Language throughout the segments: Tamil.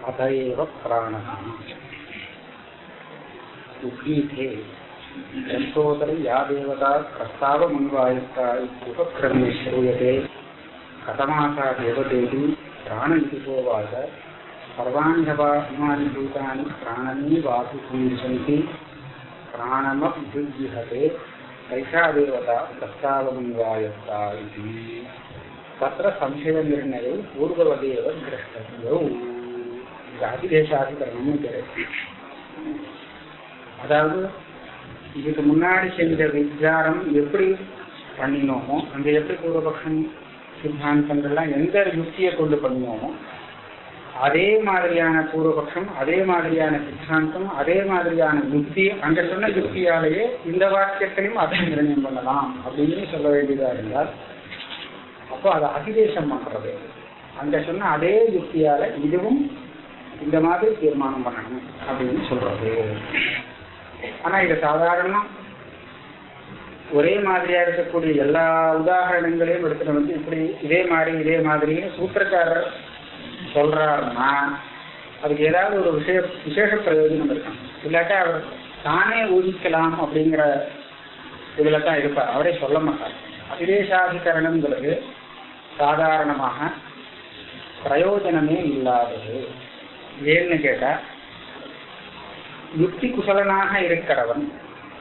అత ప్రాణ ఉద్గీతే ఎంతోదరి యా దేవత ప్రస్తావమున్వాయస్త ఉపక్రమే శ్రూయతే కథమాసా దేవదేవి ప్రాణ ఇతికోవాచ సర్వాణ్యవామాని భూతాన్ని ప్రాణమీ వాసుకుంది ప్రాణమభ్యుజ్జిహతే తైషా దేవత ప్రస్తావమున్వాయస్త ఇది తత్ర సంశయ నిర్ణయం పూర్వవదేవ ద్రష్టవ్యౌ அதிதேசாதிகரணம்னு பேரு. அதாவது இதுக்கு முன்னாடி செஞ்ச விசாரம் எப்படி பண்ணினோமோ அந்த எப்படி பூர்வபக்ஷம் சித்தாந்தங்கள்லாம் எந்த யுக்தியை கொண்டு பண்ணினோமோ அதே மாதிரியான பூர்வபக்ஷம் அதே மாதிரியான சித்தாந்தம் அதே மாதிரியான யுக்தி அங்க சொன்ன யுக்தியாலேயே இந்த வாக்கியத்திலையும் அதை நிர்ணயம் பண்ணலாம் அப்படின்னு சொல்ல வேண்டியதா இருந்தால் அப்போ அதை அதிதேசம் பண்றது. அங்க சொன்ன அதே யுக்தியால இதுவும் இந்த மாதிரி தீர்மானம் பண்ணணும் அப்படின்னு சொல்றது. ஆனா இது சாதாரணமா. ஒரே மாதிரியா இருக்கக்கூடிய எல்லா உதாரணங்களையும் எடுத்துட்டு வந்து இப்படி இதே மாதிரி இதே மாதிரின்னு சூத்திரக்காரர் சொல்றாருன்னா அதுக்கு ஏதாவது ஒரு விஷய விசேஷ பிரயோஜனம் இருக்கும் இல்லாட்டா அவர் தானே ஊகிக்கலாம் அப்படிங்கிற இதுல தான் இருப்பார். அவரே சொல்ல மாட்டார். அதிதேசாதிகரணங்கிறது சாதாரணமாக பிரயோஜனமே இல்லாதது. ஏன்னு கேட்டா யுக்தி குசலனாக இருக்கிறவன்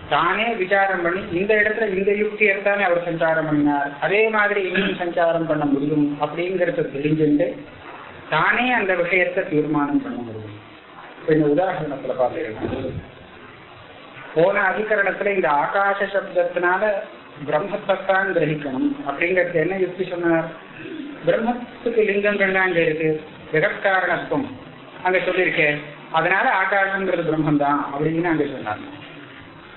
தானே விசாரம் பண்ணி இந்த இடத்துல இந்த யுக்தி எடுத்தானே அவர் சஞ்சாரம் பண்ணினார். அதே மாதிரி இன்னும் சஞ்சாரம் பண்ண முடியும் அப்படிங்கறத தெரிஞ்சுட்டு தானே அந்த விஷயத்தை தீர்மானம் பண்ண முடியும். இப்ப இந்த உதாரணத்துல பாத்தீங்கன்னா போன அதிகரணத்துல இந்த ஆகாச சப்தத்தினால பிரம்மத்தான் கிரகிக்கணும் அப்படிங்கறது என்ன யுக்தி சொன்னார்? பிரம்மத்துக்கு லிங்கங்கள்லாம் அங்க இருக்கு? ஜெகத்காரணத்துவம் அங்க சொல்லியிருக்கு அதனால ஆகாசங்கிறது பிரம்மன் தான் அப்படின்னு அங்க சொன்னாங்க.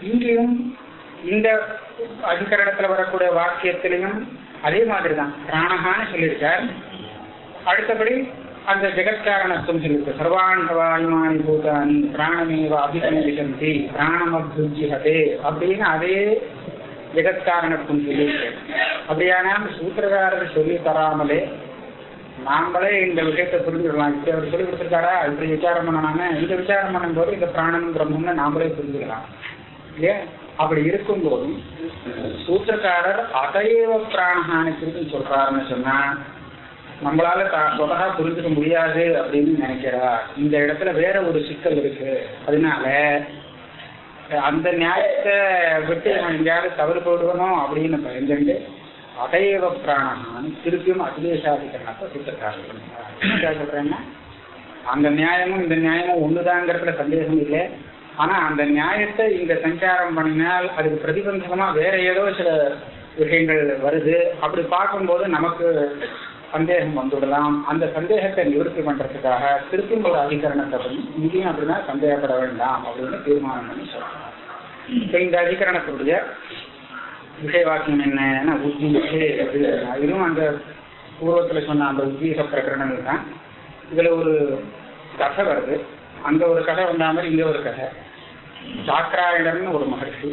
இங்கேயும் இந்த அதிகரணத்துல வரக்கூடிய வாக்கியத்திலையும் அதே மாதிரிதான். பிராணகான்னு சொல்லியிருக்கார். அடுத்தபடி அந்த ஜெகத்காரணத்துவம் சொல்லியிருக்கு சர்வாண்டவாயுமானி பூதானி பிராணமேவ அபிசந்திசந்தி பிராணம் அபியுஜிஹதே அப்படின்னு அதே ஜெகத்காரணத்துவம் சொல்லியிருக்கு அப்படியானால் சூத்திரகாரர் சொல்லி தராமலே நாங்களே இந்த விஷயத்தை புரிஞ்சுக்கலாம். இப்படி அவர் சொல்லி கொடுத்துருக்காரா? இப்படி விசாரம் பண்ணனாங்க இந்த விசாரம் பண்ணும்போது இந்த பிராணம் பிரம்மம்னு நாமளே புரிஞ்சுக்கலாம். ஏன்? அப்படி இருக்கும்போதும் சூத்திரக்காரர் அதையவ பிராணஹானி திருப்பி சொல்றாருன்னு சொன்னா நம்மளால சொதகா புரிஞ்சுக்க முடியாது அப்படின்னு நினைக்கிறா இந்த இடத்துல வேற ஒரு சிக்கல் இருக்கு. அதனால அந்த நியாயத்தை விட்டு நான் எங்கேயாவது தவறு போடுவனும் அப்படின்னு பயந்துட்டு அதையவ பிராணஹான் திருப்பியும் அதிதேசாதிகரணத்தை சூத்திரக்காரர் சொல்றேன்னா அந்த நியாயமும் இந்த நியாயமும் ஒண்ணுதாங்கிறதுல சந்தேகம் இல்லை. ஆனா அந்த நியாயத்தை இங்க சஞ்சாரம் பண்ணினால் அதுக்கு பிரதிபந்தகமா வேற ஏதோ சில விஷயங்கள் வருது. அப்படி பார்க்கும்போது நமக்கு சந்தேகம் வந்துவிடலாம் அந்த சந்தேகத்தை நிவர்த்தி பண்றதுக்காக திருப்பியும் ஒரு அதிகரணத்தை பண்ணி இங்கேயும் அப்படின்னா சந்தேகப்பட வேண்டாம் அப்படின்னு தீர்மானம் பண்ணி சொல்றாங்க. இந்த அதிகரணத்துடைய விஷய வாக்கியம் என்ன உத்வீசே இதுவும் அந்த பூர்வத்தில் சொன்ன அந்த உத்வீச பிரகரணங்கள் தான். இதில் ஒரு கதை வருது. அங்கே ஒரு கதை வந்த மாதிரி இங்கே ஒரு கதை. சாக்கராயணர்னு ஒரு மகர்ஷி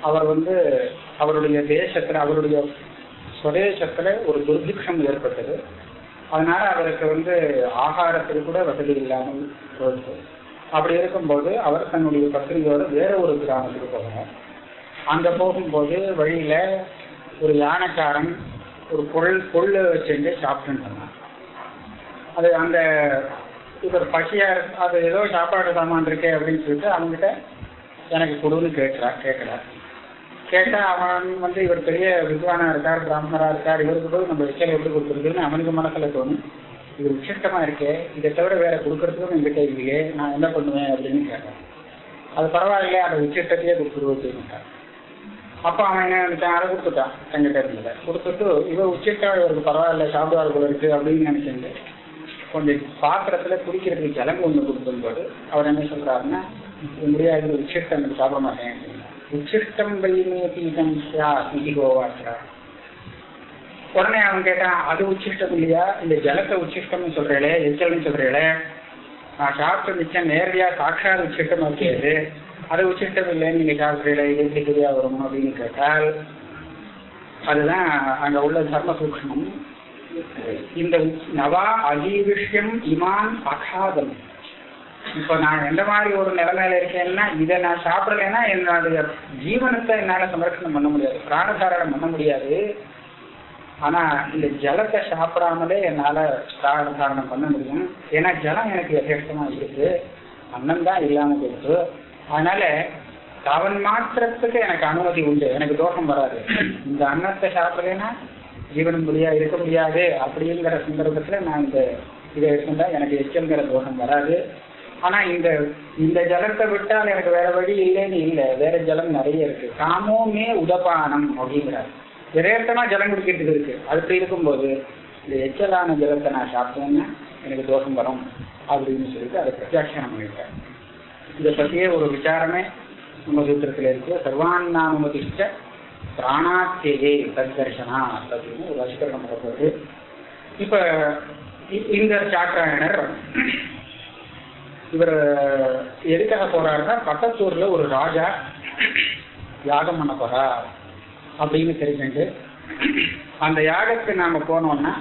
அவர் வந்து அவருடைய தேசத்தில் அவருடைய சுதேசத்தில் ஒரு துர்பிக்ஷம் ஏற்பட்டது. அதனால அவருக்கு வந்து ஆகாரத்துக்கு கூட வசதி இல்லாமல் போயிடுச்சு அப்படி இருக்கும்போது அவர் தன்னுடைய பத்திரிகையோடு வேற ஒரு கிராமத்துக்கு போகிறார் அங்க போகும்போது வழியில ஒரு யானைக்காரன் ஒரு பொருள் பொருள் வச்சுட்டு சாப்பிட்டுன்னு சொன்னான் அது அந்த இவர் பசியா அது ஏதோ சாப்பாடு சாமான் இருக்கே அப்படின்னு சொல்லிட்டு அவங்ககிட்ட எனக்கு கொடுன்னு கேட்கிறா கேட்கிறார் கேட்டா அவன் வந்து இவர் பெரிய வித்வானா இருக்கார் பிராமணரா இருக்கார் இவருக்கு போய் நம்ம விஷயம் எப்படி கொடுத்துருக்குன்னு அவனுக்கு மனசுல தோணும். இது விசிஷ்டமா இருக்கே இதை தவிர வேற கொடுக்கறதுக்கும் எங்கிட்ட இல்லையே நான் என்ன பண்ணுவேன் அப்படின்னு கேட்டேன் அது பரவாயில்லையே அந்த உச்சிஷ்டத்தையே கொடுத்துருவோம் அப்ப அவன் என்ன நினைச்சான்? அதை கொடுத்துட்டான் எங்கிட்ட இருந்ததை கொடுத்துட்டு இவ உச்சிட்டா இவருக்கு பரவாயில்ல சாப்பிடுவார் போல இருக்கு அப்படின்னு நினைச்சிருந்து கொஞ்சம் பாத்திரத்துல குடிக்கிறதுக்கு கிழங்கு ஒண்ணு கொடுத்தும்போது அவர் என்ன சொல்றாருன்னா முடியாது உச்சிஷ்டம் சாப்பிட மாட்டேன் உச்சிஷ்டம் வைமே தீதம் இது கோவாச்சா உடனே அவன் கேட்டான் அது உச்சிஷ்டம் இல்லையா? இந்த ஜலத்தை உச்சிஷ்டம்னு சொல்றீங்களே எச்சல்னு சொல்றீங்களே. நான் சாப்பிட்ட மிச்சம் நேரடியா சாட்சாத் உச்சிஷ்டம் இருக்கிறது அது உச்சிட்டமில்லை இல்லைன்னு நீங்க சாஸ்திரியில இது வரும் அப்படின்னு கேட்டால் அதுதான் அங்க உள்ள தர்ம சூக்ஷ்மம். இந்த நவா அஜீவிஷ்யம் இமான் அகாதம். இப்ப நான் எந்த மாதிரி ஒரு நிலைமையில இருக்கேன்னா இதை நான் சாப்பிடலைன்னா என்னுடைய ஜீவனத்தை என்னால சமரட்சணம் பண்ண முடியாது. பிராணதாரணம் பண்ண முடியாது. ஆனா இந்த ஜலத்தை சாப்பிடாமலே என்னால பிராணதாரணம் பண்ண முடியும். ஏன்னா ஜலம் எனக்கு யதேஷ்டமா இருக்கு அன்னம் தான் இல்லாம போயிடுச்சு அதனால அவன் மாற்றத்துக்கு எனக்கு அனுமதி உண்டு. எனக்கு தோஷம் வராது. இந்த அன்னத்தை சாப்பிடலைன்னா ஜீவனம் முடியா இருக்க முடியாது. அப்படிங்கிற சந்தர்ப்பத்துல நான் இந்த இதை எடுத்துட்டா எனக்கு எச்சல்ங்கிற தோஷம் வராது. ஆனா இந்த இந்த ஜலத்தை விட்டால் எனக்கு வேற வழி இல்லைன்னு இல்லை. வேற ஜலம் நிறைய இருக்கு. காமோமே உதபானம் அப்படிங்கிறார். விரேட்டமா ஜலம் குடிக்கிறதுக்கு இருக்கு. அப்படி இருக்கும்போது இந்த எச்சலான ஜலத்தை நான் சாப்பிட்டேன்னா எனக்கு தோஷம் வரும் அப்படின்னு சொல்லிட்டு அதை பிரத்யாட்சணம் பண்ணிட்டேன் இதை பத்தியே ஒரு விசாரமே நம்ம சூத்திரத்துல இருக்கு. சர்வான்னானுமதிஷ்ட பிராணாத்தியே தர்சனா அப்படின்னு ஒரு அஷ்கரணம் பண்ணப்படுது இப்ப இ- இந்த சாக்கராயணர் இவர் எதுக்காக போறாருன்னா பக்கத்தூர்ல ஒரு ராஜா யாகம் பண்ண போறா அப்படின்னு தெரிஞ்சுட்டு அந்த யாகத்துக்கு நாம போனோம்னா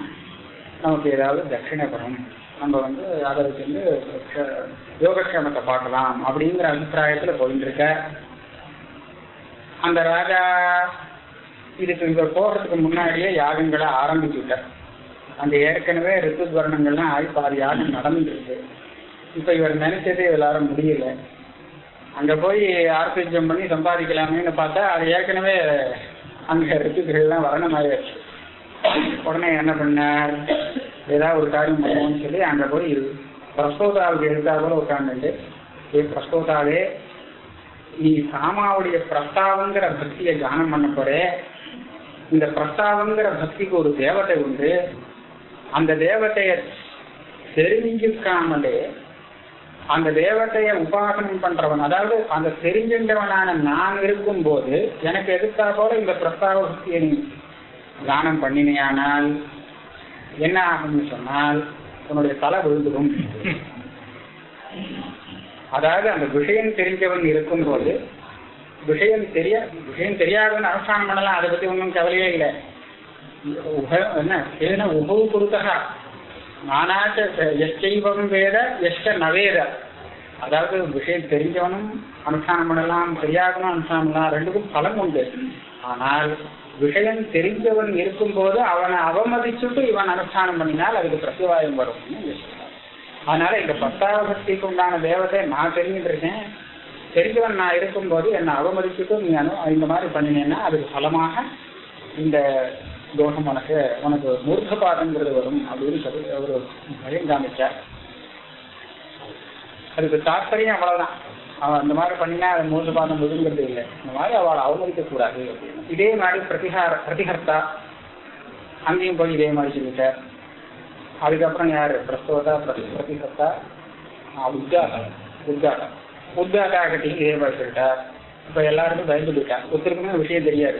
நமக்கு ஏதாவது தட்சிணபுரம் நம்ம வந்து அதை வந்து யோகக்ஷேமத்தை பார்க்கலாம் அப்படிங்கிற அபிப்பிராயத்துல போயிட்டு இருக்க அந்த ராஜா இதுக்கு இவர் போகிறதுக்கு முன்னாடியே யாகங்களை ஆரம்பிச்சுட்டார் அந்த ஏற்கனவே ரித்துவர்ணங்கள்லாம் ஆகி பாதி யாகம் நடந்துருக்கு. இப்ப இவர் நினைச்சது எல்லாரும் முடியல. அங்க போய் ஆர்பிஜம் பண்ணி சம்பாதிக்கலாமேன்னு பார்த்தா அது ஏற்கனவே அங்க ரித்துக்கள்லாம் வரணமாயிருச்சு உடனே என்ன பண்ணார்? ஏதாவது ஒரு காரியம் பண்ணுவோம்னு சொல்லி அங்கே போய் பிரஸ்தோதாவுக்கு எடுத்தா கூட உட்காந்துட்டு ஏ பிரஸ்தோதாவே நீ சாமாவுடைய பிரஸ்தாவங்கிற பக்தியை கானம் பண்ண போறே. இந்த பிரஸ்தாவங்கிற பக்திக்கு ஒரு தேவதை உண்டு. அந்த தேவதைய தெரிஞ்சிருக்காமலே அந்த தேவதைய உபாசனம் பண்றவன் அதாவது அந்த தெரிஞ்சின்றவனான நான் இருக்கும் போது எனக்கு எதிர்த்தா போல இந்த பிரஸ்தாவ பக்தியை நீ தானம் பண்ணினேயானால் என்ன ஆகும்னு சொன்னால் உன்னுடைய தலை விழுந்துடும். அதாவது அந்த விஷயம் தெரிஞ்சவன் இருக்கும் போது விஷயம் தெரிய விஷயம் தெரியாதவன் அனுஷ்டானம் பண்ணலாம் அதை பத்தி ஒன்றும் கவலையே இல்லை. உப- என்ன ஏன்னா உபவு கொடுத்தா நானாச்ச எச்சைவம் வேத எஷ்ட நவேத. அதாவது விஷயம் தெரிஞ்சவனும் அனுஷ்டானம் பண்ணலாம் தெரியாதவனும் அனுஷ்டானம் பண்ணலாம் ரெண்டுக்கும் பலம் உண்டு. ஆனால் விஷயம் தெரிஞ்சவன் இருக்கும்போது அவனை அவமதிச்சுட்டு இவன் அனுஷ்டானம் பண்ணினால் அதுக்கு பிரத்திவாயம் வரும் அதனால இந்த பத்தாபக்திக்கு உண்டான தேவதை நான் தெரிஞ்சுட்டு இருக்கேன். தெரிஞ்சவன் நான் இருக்கும்போது என்னை அவமதிச்சுட்டு நீ அனு இந்த மாதிரி பண்ணினேன்னா அதுக்கு பலமாக இந்த தோஷம் உனக்கு உனக்கு மூர்த்தபாதங்கிறது வரும் அப்படின்னு சொல்லி அவர் பயம் காமிச்சார். அதுக்கு தாற்பயம் அவ்வளவுதான். அவன் அந்த மாதிரி பண்ணினா அது பாதம் விழுங்கிறது இல்லை. இந்த மாதிரி அவளை அவமதிக்க கூடாது இதே மாதிரி பிரதிகார பிரதிகர்த்தா அங்கேயும் போய் இதே மாதிரி சொல்லிட்டார் அதுக்கப்புறம் யார்? பிரஸ்தோதா பிரதி பிரதிகர்த்தா? உத்காதா உத்காதா உத்காதா கிட்டையும் இதே மாதிரி சொல்லிட்டார் இப்ப எல்லாருக்கும் பயந்து போயிட்டா. ஒருத்தருக்குமே விஷயம் தெரியாது.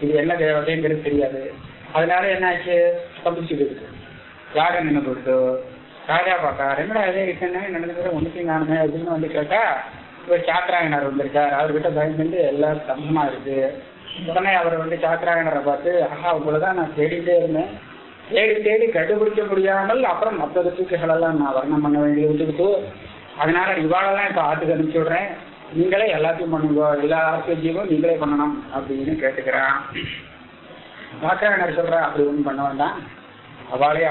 இது என்ன தேவதைங்கிறது தெரியாது. அதனால என்னாச்சு? தப்பிச்சுட்டு இருக்கு. யாகம் நின்று கொடுத்து? ராஜா பாக்கா ரெங்கடா இதே விஷயம் நடந்துக்கிற ஒன்றுத்தையும் காணுமே அப்படின்னு வந்து கேட்டா இவர் சாக்கராயனர் வந்திருக்கார் அவர்கிட்ட பயந்துட்டு எல்லாம் ஸ்தம்பமா இருக்கு. உடனே அவர் வந்து சாக்கராயனரை பார்த்து ஆஹா உங்களை தான் நான் தேடிட்டே இருந்தேன். தேடி தேடி கண்டுபிடிக்க முடியாமல் அப்புறம் மற்ற ரித்துக்களெல்லாம் நான் வர்ணம் பண்ண வேண்டிய விட்டுக்கிட்டு அதனால இவாளெல்லாம் இப்போ ஆட்டுக்கு அனுப்பிச்சு விடுறேன். நீங்களே எல்லாத்தையும் பண்ணுங்க. எல்லா ஆர்பிஜியும் நீங்களே பண்ணணும் அப்படின்னு கேட்டுக்கிறான். வாக்காளர் சொல்ற அப்படி ஒன்றும் பண்ண வேண்டாம். அவளே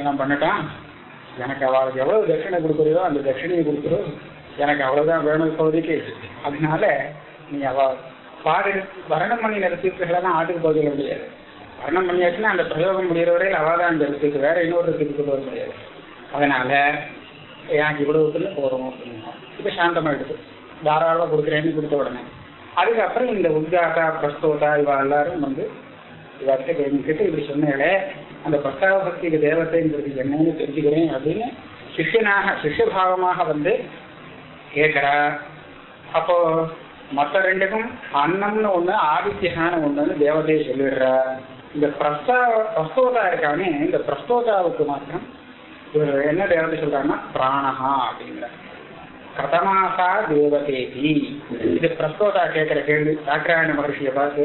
எல்லாம் பண்ணட்டான் எனக்கு அவளுக்கு எவ்வளவு தட்சிணை கொடுக்குறியோ அந்த தட்சிணையை கொடுக்குறோம். எனக்கு அவ்வளவுதான் வேணும் இப்போதைக்கு. அதனால நீ அவ பாடு வரணம் பண்ணி நிறுத்திட்டுலாம் ஆட்டுக்கு போக முடியாது. வரணம் பண்ணியாச்சுன்னா அந்த பிரயோகம் முடிகிற வரையில் அவள் தான் அந்த இடத்துக்கு வேற இன்னொரு இடத்துக்கு கொண்டு வர முடியாது. அதனால எனக்கு இவ்வளவுக்குள்ள போறோம்? அப்படின்னா இப்போ சாந்தமாயிடுது. தாராளமாக கொடுக்குறேன்னு கொடுத்த உடனே. அதுக்கப்புறம் இந்த உத்காட்டா பிரஸ்தோதா இவா எல்லாரும் வந்து இவர்கிட்ட கேட்டு இப்படி சொன்னேளே அந்த பத்தாவ பக்திக்கு தேவத்தைங்கிறது என்னன்னு தெரிஞ்சுக்கிறேன் அப்படின்னு சிஷ்யனாக சிஷ்யபாவமாக வந்து கேட்கிறா அப்போ மற்ற ரெண்டுக்கும் அன்னம்னு ஒண்ணு ஆதித்யகான ஒண்ணுன்னு தேவதையை சொல்லிடுறா. இந்த பிரஸ்தா பிரஸ்தோதா இருக்கானே இந்த பிரஸ்தோதாவுக்கு மாத்திரம் இவர் என்ன தேவதை சொல்றாங்கன்னா பிராணஹா அப்படிங்கிற கதமாசா தேவதேதி இது பிரஸ்தோதா கேட்கிற கேள்வி சாக்கராயண மகர்ஷியை பார்த்து.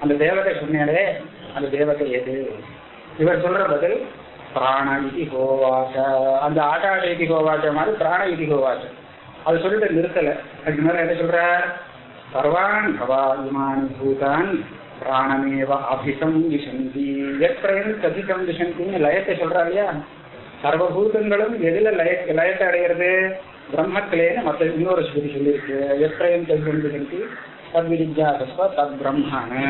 அந்த தேவதை சொன்னாலே அந்த தேவதை எது? இவர் சொல்ற பதில் பிராண இதி ஹோவாச்ச அந்த ஆகாத இதி ஹோவாச்ச மாதிரி பிராண இதி ஹோவாச்ச அது சொல்லிட்டு நிறுத்தல. அதுக்கு மேல என்ன சொல்றார் சர்வான் பவா இமான் பூதான் பிராணமேவ அபிசம் விஷந்தி எத்திரையும் கதிகம் விஷந்தின்னு லயத்தை சொல்றா இல்லையா? சர்வபூதங்களும் எதுல லய லயத்தை அடையிறது? பிரம்மத்திலேன்னு மற்ற இன்னொரு ஸ்ருதி சொல்லியிருக்கு. எத்திரையும் கதிகம் விஷந்தி தத் விரிஜாதஸ்வ தத் பிரம்மான்னு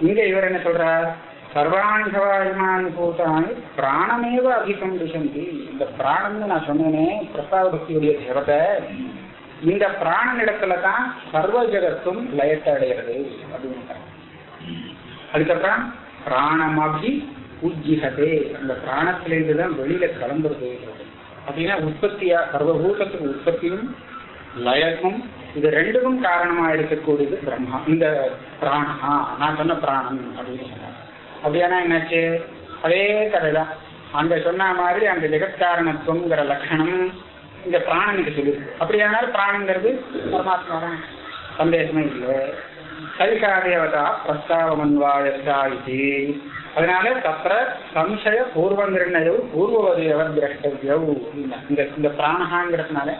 இங்க இவர் என்ன சொல்றார்? சர்வாணி சவாயுமானி பூதானி பிராணமேவ அதிகம் திசந்தி இந்த பிராணம்னு நான் சொன்னேனே பிரசாத பக்தியுடைய தேவத்தை இந்த பிராணனிடத்துல தான் சர்வ ஜகத்தும் லயத்தை அடைகிறது அப்படின்னு அதுக்கப்புறம் பிராணமாகி உஜ்ஜிகதே அந்த பிராணத்திலிருந்து தான் வெளியில கலந்துருது அப்படின்னா உற்பத்தியா சர்வபூதத்துக்கு உற்பத்தியும் லயமும் இது ரெண்டுக்கும் காரணமா இருக்கக்கூடியது பிரம்மா. இந்த பிராணா நான் சொன்ன பிராணம் அப்படின்னு சொன்னாங்க. அப்படியானா என்னாச்சு? அதே கதைதான். அங்க சொன்ன மாதிரி அந்த ஜெகத்காரணத்துவங்கிற லட்சணம் இந்த பிராணனுக்கு சொல்லுது. அப்படியானால் பிராணங்கிறது பரமாத்மா தான்? சந்தேகமே இல்லை. சரிகாதேவதா பிரஸ்தாவமன்வாயசா இது அதனால தத்திர சம்சய பூர்வ நிர்ணயம் பூர்வவதியவர் திரஷ்டவியவ் இந்த இந்த பிராணகாங்கிறதுனால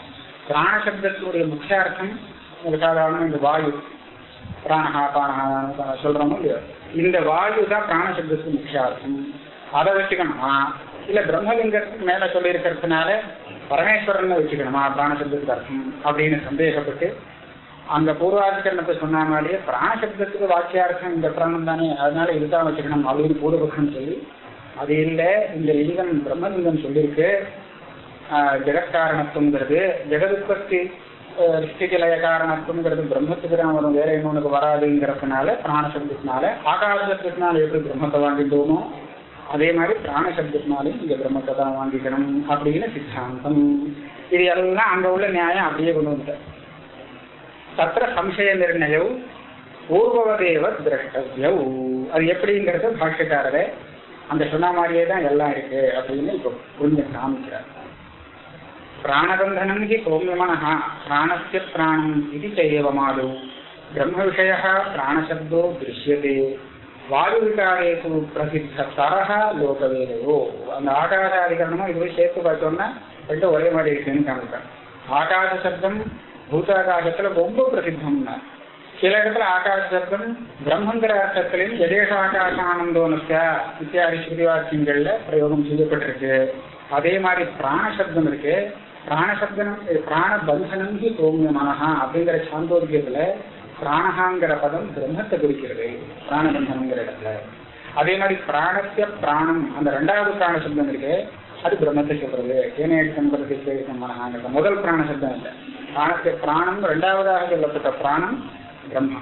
பிராணசப்தத்தினுடைய முக்கிய அர்த்தம் ஒரு சாதாரண இந்த வாயு. பிராணஹா பானஹா சொல்றோமோ இல்லையோ? இந்த வாயு தான் பிராணசப்தத்துக்கு முக்கிய அர்த்தம் அதை வச்சுக்கணுமா? இல்ல பிரம்மலிங்கத்துக்கு மேல சொல்லி இருக்கிறதுனால பரமேஸ்வரன் வச்சுக்கணுமா பிராணசப்தத்துக்கு அர்த்தம் அப்படின்னு சந்தேகப்பட்டு அந்த பூர்வாதிகரணத்தை சொன்ன மாதிரியே பிராணசப்தத்துக்கு வாக்கியார்த்தம் இந்த பிராணம் தானே அதனால இதுதான் வச்சுக்கணும் அப்படின்னு பூர்வபக்ஷம் சொல்லி அது இல்லை இந்த லிங்கம் பிரம்மலிங்கம் சொல்லியிருக்கு. ஜெகத்காரணத்துவங்கிறது ஜெகதுற்பத்தி ஸ்திதிலய காரணத்துவங்கிறது பிரம்மத்துக்கு தான் வரும் வேற இன்னொன்னுக்கு வராதுங்கிறதுனால பிராணசப்தத்தினால ஆகாசத்தினால எப்படி பிரம்மத்தை வாங்கிட்டோமோ அதே மாதிரி பிராணசப்தத்தினாலையும் இங்க பிரம்மத்தை தான் வாங்கிக்கணும் அப்படின்னு சித்தாந்தம் இது எல்லாம் அங்க உள்ள நியாயம் அப்படியே கொண்டு வந்துட்டார் தத்திர சம்சய நிர்ணயம் பூர்வவதேவ திரஷ்டவியவ் அது எப்படிங்கிறத பாஷ்யக்காரரே அந்த சொன்ன மாதிரியே தான் எல்லாம் இருக்கு அப்படின்னு இப்போ புரிஞ்சு காமிக்கிறார் பிராணபந்தனம் ஹி சௌமியமனः பிராணஸ்ய பிராணம் இது செய்யவமாதौ பிரம்ம விஷய பிராணசப்தோ திருஷ்யதே வாயுவிகாரேசு பிரசித்த சரஹ லோகவேதையோ அந்த ஆகாசாதிகரணமும் இது போய் சேர்த்து பார்த்தோம்னா ரெண்டும் ஒரே மாதிரி இருக்குன்னு காமிக்கிறேன் ஆகாச சப்தம் பூதாகாசத்துல ரொம்ப பிரசித்தம்னா சில இடத்துல ஆகாச சப்தம் பிரம்மங்கிற அர்த்தத்திலையும் எதேச ஆகாச ஆனந்தோனஸ்ய இத்தியாதி ஸ்ருதிவாக்கியங்கள்ல பிரயோகம் செய்யப்பட்டிருக்கு அதே மாதிரி பிராணசப்தம் இருக்கு. பிராணசப்தம் பிராண பந்தனம் ஹி சோமியமானஹா அப்படிங்கிற சாந்தோக்கியத்துல பிராணஹாங்கிற பதம் பிரம்மத்தை குறிக்கிறது. பிராணபந்தனங்கிற இடத்துல. அதே மாதிரி பிராணத்திய பிராணம் அந்த ரெண்டாவது பிராண சப்தம் இருக்கு. அது பிரம்மத்தை சொல்றது. ஏனேடி சம்பரத்தை மனஹாங்கிறது முதல் பிராண சப்தம் இல்லை. பிராணத்திய பிராணம் ரெண்டாவதாக சொல்லப்பட்ட பிராணம் பிரம்மா.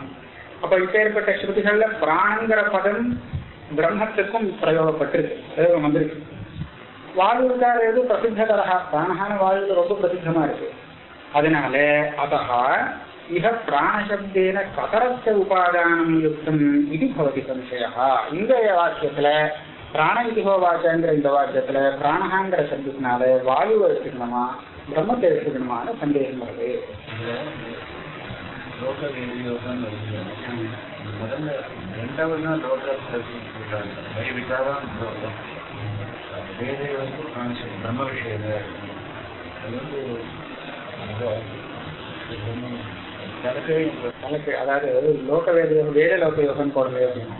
அப்ப இப்பேற்பட்ட ஸ்ருதிகள்ல பிராணங்கிற பதம் பிரம்மத்துக்கும் பிரயோகப்பட்டிருக்கு. பிரயோகம் வந்திருக்கு. வாயுக்கார எது பிரசித்ததரா பிராணஹான வாயு ரொம்ப பிரசித்தமா இருக்கு. அதனால அதா இக பிராணசப்தேன கதரத்த உபாதானம் யுக்தம் இது பவதி சம்சயா இந்த வாக்கியத்துல பிராண இதுகோ வாக்கியங்கிற இந்த வாக்கியத்துல பிராணஹாங்கிற சப்தத்தினால வாயுவை எடுத்துக்கணுமா பிரம்மத்தை எடுத்துக்கணுமான சந்தேகம் வருது. முதல்ல ரெண்டாவது தான் லோக சொல்றாங்க வந்து கான்செப்ட் பிரம்ம விஷயம் அது வந்து தனக்கு தனக்கு அதாவது லோக வேதம் வேத லோக யோகம் போடலையே அப்படின்னா.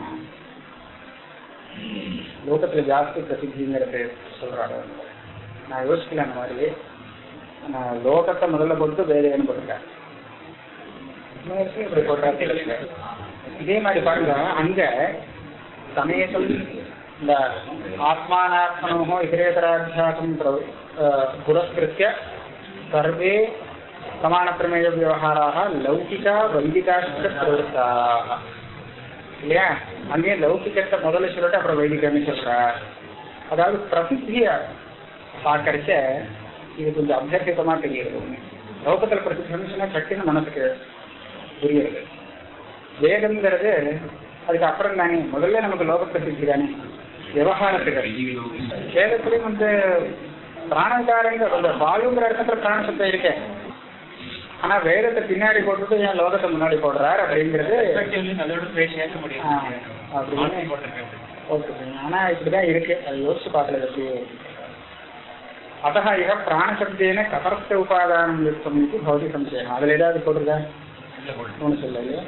லோகத்துல ஜாஸ்தி பிரசித்திங்கிறது சொல்றாரு நான் யோசிக்கல அந்த மாதிரி. நான் லோகத்தை முதல்ல போட்டு வேலைன்னு போட்டிருக்கேன் இப்படி போடுறாரு. இதே மாதிரி பாருங்க அங்க சமயத்தில் இந்த ஆத்மானாத்மனோ இதரேதராத்தியாசம் புரஸ்கிருத்திய சர்வே சமானப்பிரமேய விவகாராக லௌகிகா வைதிகாஷ்ட பிரவருத்தாக இல்லையா? அங்கேயே லௌகிகத்தை முதல்ல சொல்லிட்டு அப்புறம் வைதிகம்னு சொல்றார். அதாவது பிரசித்திய பார்க்கறச்ச இது கொஞ்சம் அபியர்த்தமா தெரியுது. ஒண்ணு லோகத்துல பிரசித்தம்னு சொன்னா சட்டின்னு மனசுக்கு புரியுது. வேதம்ங்கிறது அதுக்கு அப்புறம் தானே முதல்ல நமக்கு லோக பிரசித்தி தானே. விவகாரத்துக்கு வேதத்திலையும் வந்து பிராணங்காரங்க அந்த வாயுங்கிற இடத்துல பிராணசத்தை இருக்கேன் ஆனா வேதத்தை பின்னாடி போட்டுட்டு ஏன் லோகத்தை முன்னாடி போடுறாரு அப்படிங்கிறது ஆனா இப்படிதான் இருக்கு. அது யோசிச்சு பாக்குறதுக்கு அத்தக இக பிராணசப்தேன கதர்த்த உபாதானம் யுக்தம் இது பௌதி சம்சயம். அதுல ஏதாவது போட்டுருக்கா? ஒன்றும் சொல்லலையே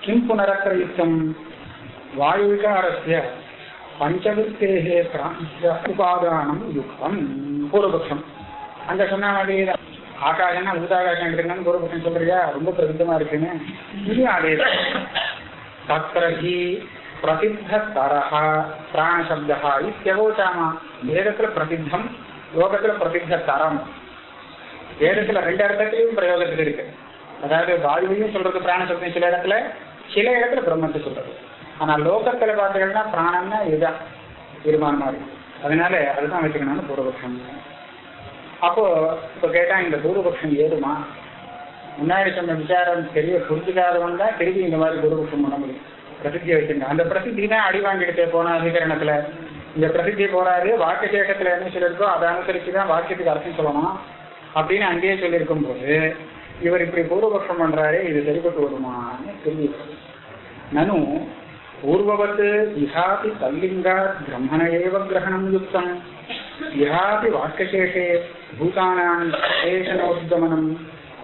கிம் புனரத்திர யுக்தம் வாயுவிகாரஸ்ய பஞ்சவிருத்தேகே உபாதானம் யுக்தம். பூர்வபக்ஷம். அந்த சொன்ன மாதிரி ஆகாசம்னா பூதாகாசம் இருக்குன்னு பூர்வபக்ஷம் சொல்றியா? ரொம்ப பிரசித்தமா இருக்குன்னு. இது அதே தத்ரஹி பிரசித்த தரஹ பிராணசப்தா இத்தியகோச்சாமா. வேதத்துல பிரசித்தம் யோகத்துல பிரசித்த தரம். வேதத்துல ரெண்டு அர்த்தத்திலையும் பிரயோகத்துக்கு இருக்கு. அதாவது வாயுவையும் சொல்றது பிராணசப்தம் சில இடத்துல சில இடத்துல பிரம்மத்தை சொல்றது. ஆனா லோகத்துல பாத்தீங்கன்னா பிராணம்னா இதுதான் இருமான மாதிரி. அதனால அதுதான் வச்சுக்கணும்னு பூர்வபக்ஷம். அப்போ இப்ப கேட்டா இந்த பூர்வபக்ஷம் ஏறுமா முன்னாடி சொன்ன விசாரம் தெரிய புரிஞ்சுக்காதவன் தான் திருப்பி இந்த மாதிரி பூர்வபக்ஷம் பண்ண முடியும். பிரசித்தியை வச்சிருந்தேன் அந்த பிரசித்தி தான் அடி வாங்கிட்டு போன அதிகரணத்துல. இந்த பிரசித்தி போறாரு வாக்கு சேஷத்துல என்ன சொல்லியிருக்கோ அதை அனுசரிச்சு தான் வாக்கியத்துக்கு அர்த்தம் சொல்லணும் அப்படின்னு அங்கேயே சொல்லியிருக்கும் போது இவர் இப்படி பூர்வபக்ஷம் பண்றாரு இது சரிப்பட்டு வருமான்னு கேள்வி நனு பூர்வவத் இஹாபி தல்லிங்காத் பிரம்மண ஏவ கிரகணம் யுக்தம் இஹாபி வாக்கியசேஷே பூதானாம் சேஷனோத்கமனம்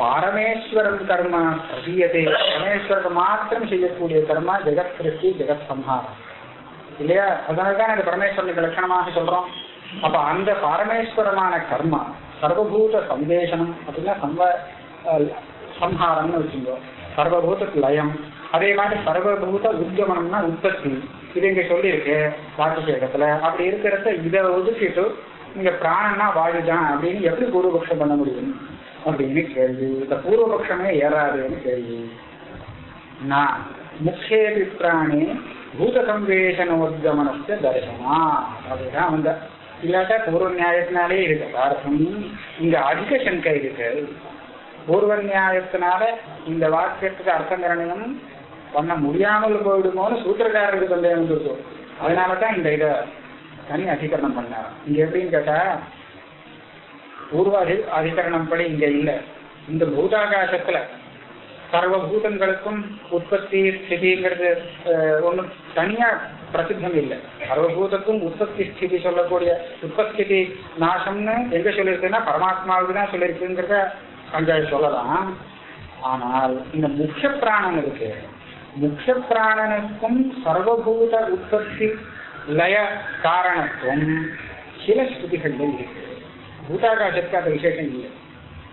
பாரமேஸ்வரம் கர்ம பிரதீயத்தை பரமேஸ்வரர் மாத்திரம் செய்யக்கூடிய கர்மா ஜெகத் சிருஷ்டி ஜெகத் சம்ஹாரம் இல்லையா? அதனால தான் அந்த பரமேஸ்வரனுக்கு லட்சணமாக சொல்றோம். அப்ப அந்த பாரமேஸ்வரமான கர்மா சர்வபூத சந்தேஷனம் அப்படின்னா சம்ப சம்ஹாரம்னு வச்சுக்கோ சர்வபூத லயம் அதே மாதிரி சர்வபூத உத்கமனம்னா உற்பத்தி. இது இங்க சொல்லியிருக்கு வாக்குசேகத்துல அப்படி இருக்கிறத இதை ஒதுக்கிட்டு இங்க பிராணம்னா வாயுதான் அப்படின்னு எப்படி பூர்வபக்ஷம் பண்ண முடியும்? அப்படின்னு கேள்வி. இந்த பூர்வபக்ஷமே ஏறாதுன்னு கேள்வி. நான் முக்கிய பிராணி பூத சம்வேஷனோத்கமனஸ்ய தரிசனா. அதுதான் வந்த இல்லாட்டா பூர்வ நியாயத்தினாலே இருக்கு. அர்த்தம் இங்க அதிக சங்கை இருக்கு. பூர்வ நியாயத்தினால இந்த வாக்கியத்துக்கு அர்த்தம் நிர்ணயம் பண்ண முடியாமல் போயிடுமோன்னு சூத்திரக்காரருக்கு சந்தேகம் இருக்கும் அதனாலதான் இந்த இதை தனி அதிகரணம் பண்ணார். இங்க எப்படின்னு கேட்டா பூர்வ அதி அதிகரணம் படி இங்க இல்ல. இந்த பூதாகாசத்துல சர்வபூதங்களுக்கும் உற்பத்தி ஸ்திதிங்கிறது ஒன்றும் தனியா பிரசித்தம் இல்லை. சர்வபூதத்துக்கும் உற்பத்தி ஸ்திதி சொல்லக்கூடிய உற்பத்தி நாசம்னு எங்க சொல்லியிருக்குன்னா பரமாத்மாவுக்கு தான் சொல்லியிருக்குங்கிறத அங்க சொல்லலாம். ஆனால் இந்த முக்கிய பிராணம் இருக்கு முக்கிய பிராணனுக்கும் சர்வபூத உற்பத்தி லய காரணத்துவம் சில ஸ்ருதிகள்ல இருக்கு. பூதாகாசத்துக்கு அந்த விசேஷம் இல்லை.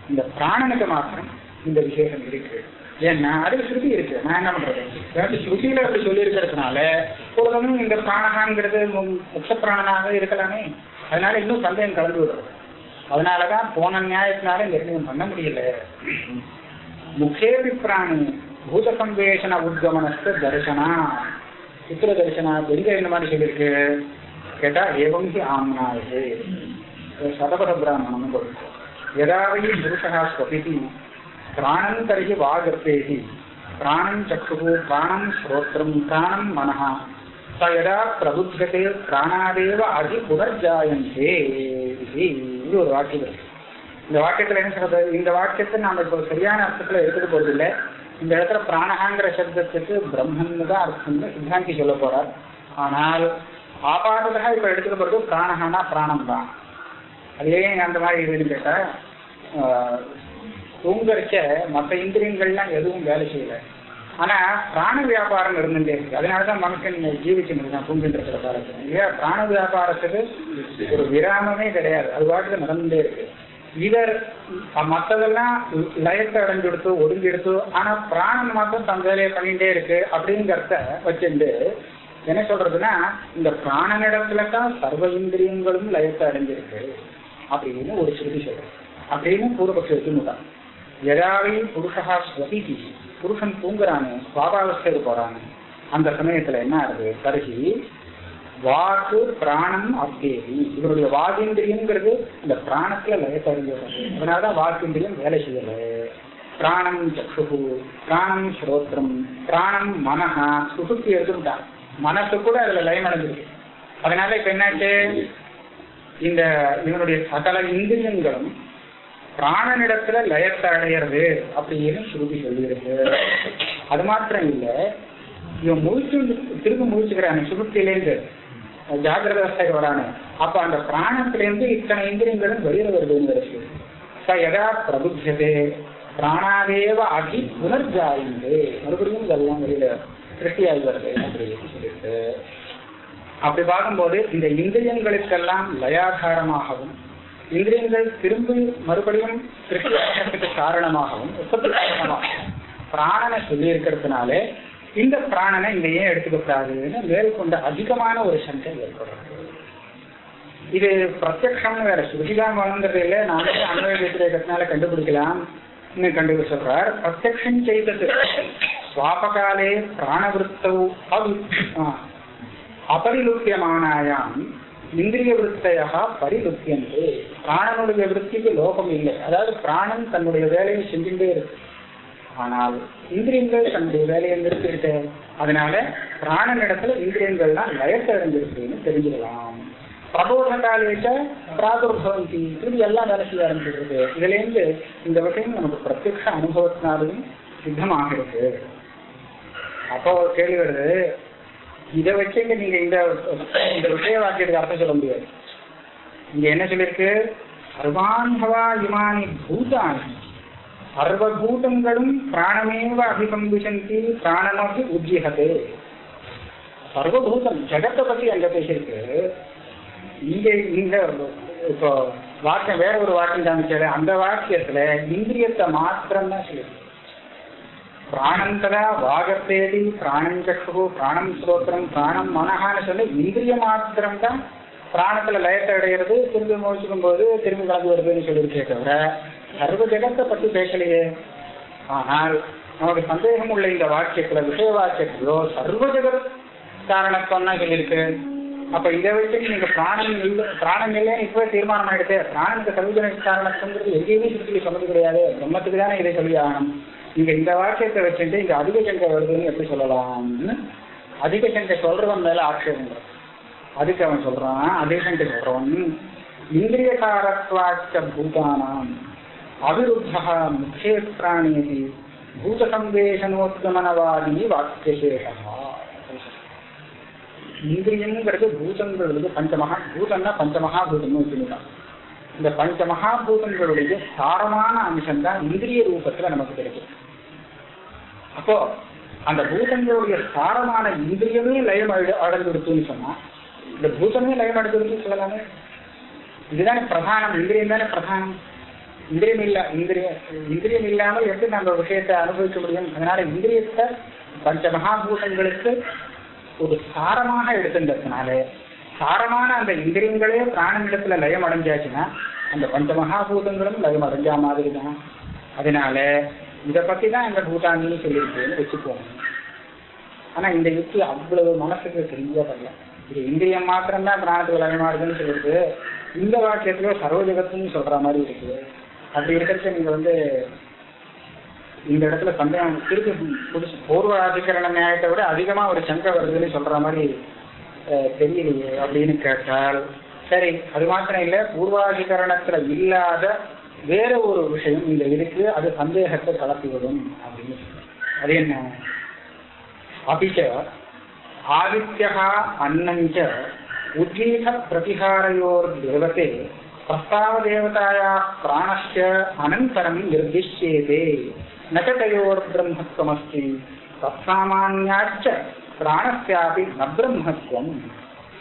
இந்த பிராணனுக்கு மாத்திரம் இந்த விசேஷம் இருக்கு. ஏன்னா அது ஸ்ருதி இருக்கு. நான் என்ன பண்றது? அதாவது ஸ்ருதியில அப்படி சொல்லியிருக்கிறதுனால பொழுதும் இந்த பிராணகாங்கிறது முக்ஷ பிராணனாக இருக்கலாமே. அதனால இன்னும் சந்தேகம் கலந்து விடுறது அதனாலதான் போன நியாயத்தினால நிர்ணயம் பண்ண முடியல. முகேபி பிராணி பூதசம்வேஷன உத்கமனஸ்த தரிசனா. சித்திர தரிசனா எங்க என்ன மாதிரி சொல்லியிருக்கு. கேட்டா ஏவம் ஹி ஆம்னாயே. சதபத பிராமணம் கொடுக்கும் எதாவது புருஷா ஸ்வபிதி பிராணம் தர்ஹி வாகர்த்தேஹி பிராணம் சக்ஷு பிராணம் ஸ்ரோத்ரம் பிராணம் மனஹா ச எதா பிரபுத்தே பிராணாதேவ அதி புனர்ஜாயந்தே. இது இது ஒரு வாக்கியம். இருக்கு. இந்த வாக்கியத்துல என்ன சொல்றது? இந்த வாக்கியத்தை நாம இப்போ சரியான அர்த்தத்துல எடுத்துட்டு போறது இல்லை இந்த இடத்துல பிராணகாங்கிற சப்தத்துக்கு பிரம்மன் தான் அர்த்தம்னு சித்தாந்தி சொல்ல போறார். ஆனால் ஆபாரதாக இப்ப எடுத்துக்க போறது பிராணகானா பிராணம் தான் அது ஏன் அந்த மாதிரி இதுன்னு கேட்டா ஆஹ், தூங்கறச்ச மற்ற இந்திரியங்கள்லாம் எதுவும் வேலை செய்யல. ஆனா பிராண வியாபாரம் இருந்துட்டே இருக்கு. அதனாலதான் மனுஷன் ஜீவிச்சுன்னு இருக்கான் தூங்கிட்டு இருக்கிற காலத்துல. இல்லையா? பிராண வியாபாரத்துக்கு ஒரு விராமமே கிடையாது. அது பாட்டுக்கு நடந்துட்டே இருக்கு. இவர் மற்றதெல்லாம் லயத்தை அடைஞ்செடுத்து ஒடுங்கெடுத்து ஆனா பிராணன் மாத்திரம் தன் வேலையை பண்ணிட்டே இருக்கு அப்படிங்கிறத வச்சுட்டு என்ன சொல்றதுன்னா இந்த பிராணனிடத்துல தான் சர்வ இந்திரியங்களும் லயத்தை அடைஞ்சிருக்கு அப்படின்னு ஒரு ஸ்ருதி சொல்றது அப்படின்னு பூர்வபக்ஷ வச்சுதான் எதாவது புருஷா ஸ்வதிகி புருஷன் தூங்குறானு சுவாபாவஸ்தைக்கு போறானு. அந்த சமயத்துல என்ன ஆகுது? தருகி வாக்கு பிராணம் அத்தேவி இவருடைய வாகேந்திரியங்கிறது இந்த பிராணத்துல லயத்தை அதனாலதான் வாக்கிந்திரியம் வேலை செய்யல. பிராணம் சக்ஷு பிராணம் ஸ்ரோத்திரம் பிராணம் மனஹா சுசுப்தி எடுத்துட்டான் மனசு கூட அதுல லயம் அடைஞ்சிருக்கு. அதனால இப்ப என்னாச்சு? இந்த இவனுடைய சகல இந்திரியங்களும் பிராணனிடத்துல லயத்தை அடையிறது அப்படின்னு ஸ்ருதி சொல்லியிருக்கு. அது மாத்திரம் இல்லை இவன் முழிச்சு திரும்ப முழிச்சுக்கிறானே. சுருத்திலேருந்து ஜாகிரத அவஸ்தைக்கு வரானே. அப்ப அந்த பிராணத்திலிருந்து இத்தனை இந்திரியங்களும் வெளியில வருதுங்கிறது ச எதா பிரபுத்ததே பிராணாதேவ அகி புனர்ஜாயிந்தே. மறுபடியும் இதெல்லாம் வெளியில திருஷ்டியாகி வருது அப்படின்னு சொல்லிட்டு. அப்படி பார்க்கும்போது இந்த இந்திரியங்களுக்கெல்லாம் லயாகாரமாகவும் இந்திரியங்கள் திரும்பி மறுபடியும் திருஷ்டியாகிறதுக்கு காரணமாகவும் காரணமாகவும் பிராணனை சொல்லி இருக்கிறதுனாலே இந்த பிராணனை இங்க ஏன் எடுத்துக்க கூடாதுன்னு மேற்கொண்ட அதிகமான ஒரு சங்கை ஏற்படுறது இது பிரத்யக்ஷம் வேற சுருதிதான் வளர்ந்தது இல்லை. நானே அன்வய வித்திரேகத்தினால கண்டுபிடிக்கலாம். இன்னும் கண்டுபிடி சொல்றார் பிரத்யக்ஷம் செய்தது. சுவாபகாலே பிராணவிருத்தௌ அவி அபரிலுத்தியமானாயாம் இந்திரிய விற்த்தையாக பரிலுத்தியன்று பிராணனுடைய விருத்திக்கு லோகம் இல்லை. அதாவது பிராணன் தன்னுடைய வேலையை செஞ்சுட்டே இருக்கு. ஆனால் இந்திரியங்கள் தன்னுடைய வேலையை நிறுத்திட்டு அதனால பிராணன் இடத்துல இந்திரியங்கள்லாம் லயத்தடைஞ்சிருக்குன்னு தெரிஞ்சுக்கலாம். பிரபோதகாலேட்ட பிராதுர்பவந்தி திரும்பி எல்லாம் வேலை செய்ய ஆரம்பிச்சிருக்கு இதுல இருந்து இந்த விஷயம் நமக்கு பிரத்யக்ஷ அனுபவத்தினாலும் சித்தமாக இருக்கு. அப்போ கேள்வி வருது இதை வச்சுங்க நீங்க இந்த இந்த விஷய வாக்கியத்துக்கு அர்த்தம் சொல்ல முடியாது. இங்க என்ன சொல்லியிருக்கு? சர்வான்ஹவா இமானி பூதானி. சர்வபூதங்களும் பிராணமேவ அபிசம்பிசந்தி பிராணமபி உஜ்ஜிஹதே. சர்வபூதம் ஜெகத்தை பத்தி அங்க பேசியிருக்கு. இங்க இந்த இப்போ வாக்கியம் வேற ஒரு வாக்கியம் காமிச்சாரு. அந்த வாக்கியத்துல இந்திரியத்தை மாத்திரம் தான் சொல்லியிருக்கு பிராணந்தரா வாகத்தேடி பிராணம் சக்கு பிராணம் ஸ்ரோத்திரம் பிராணம் மனஹான்னு சொல்லி இந்திரிய மாத்திரம் தான் பிராணத்துல லயத்தை அடைகிறது திரும்பி மோசிக்கும் போது திரும்பி கலந்து வருதுன்னு சொல்லியிருக்கே தவிர சர்வ ஜெகத்தை பற்றி பேசலையே ஆனால் நமக்கு சந்தேகம் உள்ள இந்த வாக்கியத்துல விஷய வாக்கியத்திலோ சர்வ ஜெகத் காரணத்துவம் சொல்லியிருக்கு அப்ப இதை வச்சுட்டு நீங்க பிராணம் இல்லை பிராணம் இல்லைன்னு இப்பவே தீர்மானம் ஆயிடுச்சு பிராணனுக்கு சர்வஜன காரணத்துங்கிறது எங்கேயுமே சொல்லி சொன்னது கிடையாது. பிரம்மத்துக்கு தானே இதை சொல்லி ஆகணும். நீங்க இந்த வாக்கியத்தை வச்சுட்டு இங்க அதிக சங்கை வருதுன்னு எப்படி சொல்லலாம்னு? அதிக சங்கை சொல்றவன் மேல ஆட்சேபம் அதுக்கு அவன் சொல்றான் அதிக சங்கை சொல்றவன். இந்திரிய காரத்வாச்ச பூதானாம். அவிருத்தா முக்கிய பிராணி பூத வாக்கியசேஷா இந்திரியங்கிறது பூதங்களுக்கு பஞ்சமகா பூதம்னா பஞ்சமகாபூதம்னு வச்சுக்கலாம் இந்த பஞ்சமகாபூதங்களுடைய சாரமான அம்சம் தான் இந்திரிய ரூபத்துல நமக்கு கிடைக்கும். அப்போ அந்த பூதங்களுடைய சாரமான இந்திரியமே லயம் அடை- அடைந்துடுத்துன்னு சொன்னா இந்த பூதமே லயம் அடைந்துடுத்துன்னு சொல்லலாமே? இதுதானே பிரதானம் இந்திரியம் தானே பிரதானம்? இந்திரியம் இல்ல இந்திரிய இந்திரியம் இல்லாமல் எப்படி நம்ம விஷயத்தை அனுபவிக்க முடியும்? அதனால இந்திரியத்தை பஞ்ச மகாபூஷங்களுக்கு ஒரு சாரமாக எடுத்துட்டதுனால சாரமான அந்த இந்திரியங்களே பிராணனிடத்துல லயம் அடைஞ்சாச்சுன்னா அந்த பஞ்ச மகாபூதங்களும் லயம் அடைஞ்சா மாதிரி தான். அதனால இதை பத்தி தான் இந்த பூட்டானின்னு சொல்லியிருக்கேன்னு வச்சுப்போம் ஆனா இந்த யுக்தி அவ்வளவு மனசுக்கு சரியா பண்ணல இது இந்திரியம் மாத்திரம்தான் பிராணத்துக்கு லயமாடுதுன்னு சொல்லிருக்கு இந்த வாக்கியத்துல சர்வ ஜெகத்துன்னு சொல்ற மாதிரி இருக்கு. அப்படி இருக்கிறச்ச நீங்க வந்து இந்த இடத்துல சந்தேகம் திருப்பி புதுசு பூர்வ அதிகரண நியாயத்தை விட அதிகமா ஒரு சங்கை வருதுன்னு சொல்ற மாதிரி தெரியலையே அப்படின்னு கேட்டால் சரி அது மாத்திரம் இல்ல பூர்வாதிகரணத்துல இல்லாத வேற ஒரு விஷயம் இங்க இருக்கு அது சந்தேகத்தை கலப்பிவிடும் அப்படின்னு அது என்ன? அபிச்ச ஆதித்யா அன்னஞ்ச உத்வீக பிரதிகாரையோர் தேவத்தை பிரஸ்தாவ தேவதாயா அனந்தரம் நிர்திஷ்யேதே நகதையோர் பிரம்மத்வமஸ்தி தத்சாமான்யாச்ச பிராணத்தியாபி நபிரம்மத்துவம்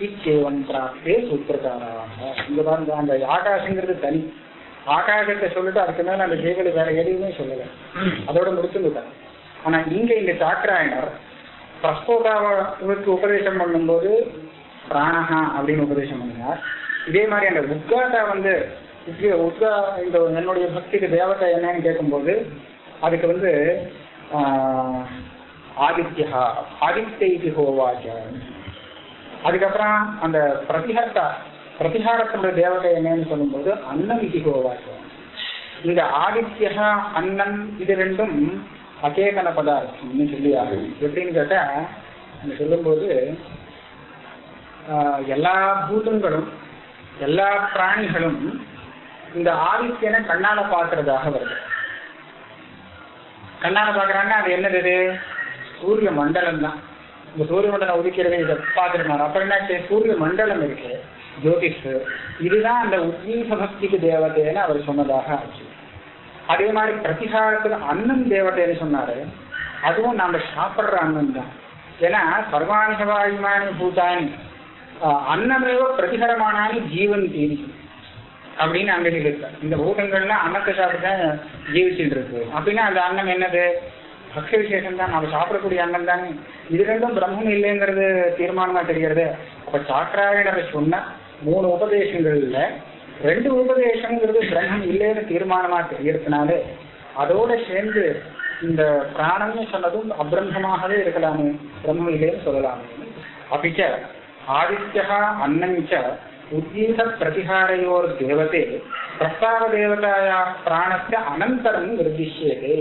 இச்சேவன் பிராப்தே சூத்திரகாராக இங்க பாருங்க அந்த ஆகாசங்கிறது தனி ஆகாசத்தை சொல்லிட்டு அதுக்கு மேல அந்த ஜீவனை வேற எதுவுமே சொல்லல. அதோட முடிச்சுட்டாங்க ஆனா இங்க இந்த சாக்கராயனர் பிரஸ்தோதாவுக்கு உபதேசம் பண்ணும்போது பிராணஹா அப்படின்னு உபதேசம் பண்ணினார் இதே மாதிரி அந்த உத்காட்டா வந்து உத்கா இந்த என்னுடைய பக்திக்கு தேவதை என்னன்னு கேட்கும்போது அதுக்கு வந்து ஆதித்யா ஆதித்ய ஹோவாச்ச. அதுக்கப்புறம் அந்த பிரதிஹர்த்தா பிரதிஹாரத்தினுடைய தேவதை என்னன்னு சொல்லும்போது அன்னம் இது ஹோவாச்ச. இந்த ஆதித்யா அன்னம் இது ரெண்டும் அகேகன பதார்த்தம்னு சொல்லி ஆகும் எப்படின்னு கேட்டா சொல்லும்போது எல்லா பூதங்களும் எல்லா பிராணிகளும் இந்த ஆதித்யனை கண்ணால பாக்குறதாக வருது. கண்ணால பாக்குறாங்கன்னா அது என்னது சூரிய மண்டலம் தான். இந்த சூரிய மண்டலம் உதிக்கிறது இதை பார்த்துருந்தாரு அப்புறம் என்ன சூரிய மண்டலம் இருக்கு. ஜோதிஷ். இதுதான் அந்த உத்வீக பக்திக்கு தேவதைன்னு அவர் சொன்னதாக ஆச்சு. அதே மாதிரி பிரதிகாரத்துல அன்னம் தேவதைன்னு சொன்னாரு. அதுவும் நாம சாப்பிடுற அண்ணன் தான். ஏன்னா சர்வாணிசவாயுமானி பூதானி. அன்னமேவ பிரதிகரமானாலும் ஜீவன் தீனி அப்படின்னு அங்க சொல்லியிருக்காரு இந்த பூதங்கள்லாம் அன்னத்தை சாப்பிட்டு தான் ஜீவிச்சுட்டு இருக்கு அப்படின்னா அந்த அன்னம் என்னது? பக்ஷ விசேஷம் தான் நம்ம சாப்பிடக்கூடிய அன்னம் தானே இது ரெண்டும் பிரம்மம் இல்லைங்கிறது தீர்மானமா தெரிகிறது. அப்ப சாக்கராயணரை சொன்ன மூணு உபதேசங்கள்ல ரெண்டு உபதேசங்கிறது பிரம்மம் இல்லைன்னு தீர்மானமா தெரியறதுனால அதோட சேர்ந்து இந்த பிராணம்னு சொன்னதும் அபிரம்மமாகவே இருக்கலாமே. பிரம்மம் இல்லைன்னு சொல்லலாமே. அப்படிச்ச? आदित्यः अन्नम् च उद्गीतप्रतिहारयोर्देवते प्रस्तावदेवतायाः प्राणस्य अनन्तरं निर्दिश्यते।